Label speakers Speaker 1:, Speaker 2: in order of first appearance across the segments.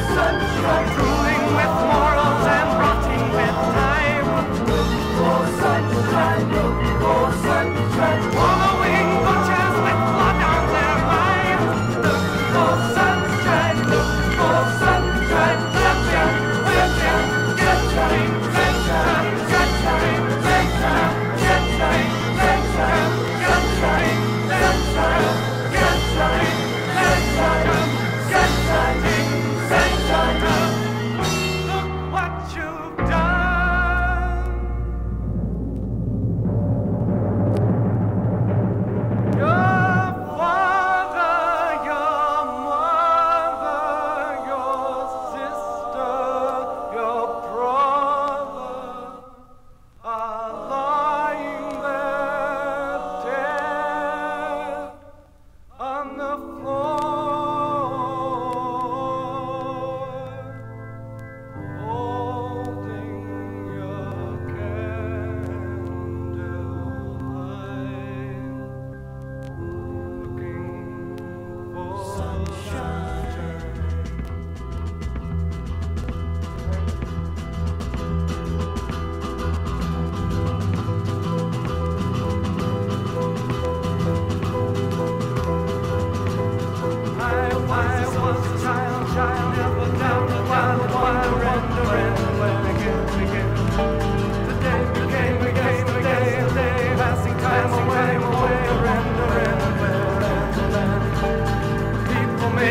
Speaker 1: sunshine.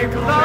Speaker 1: make love.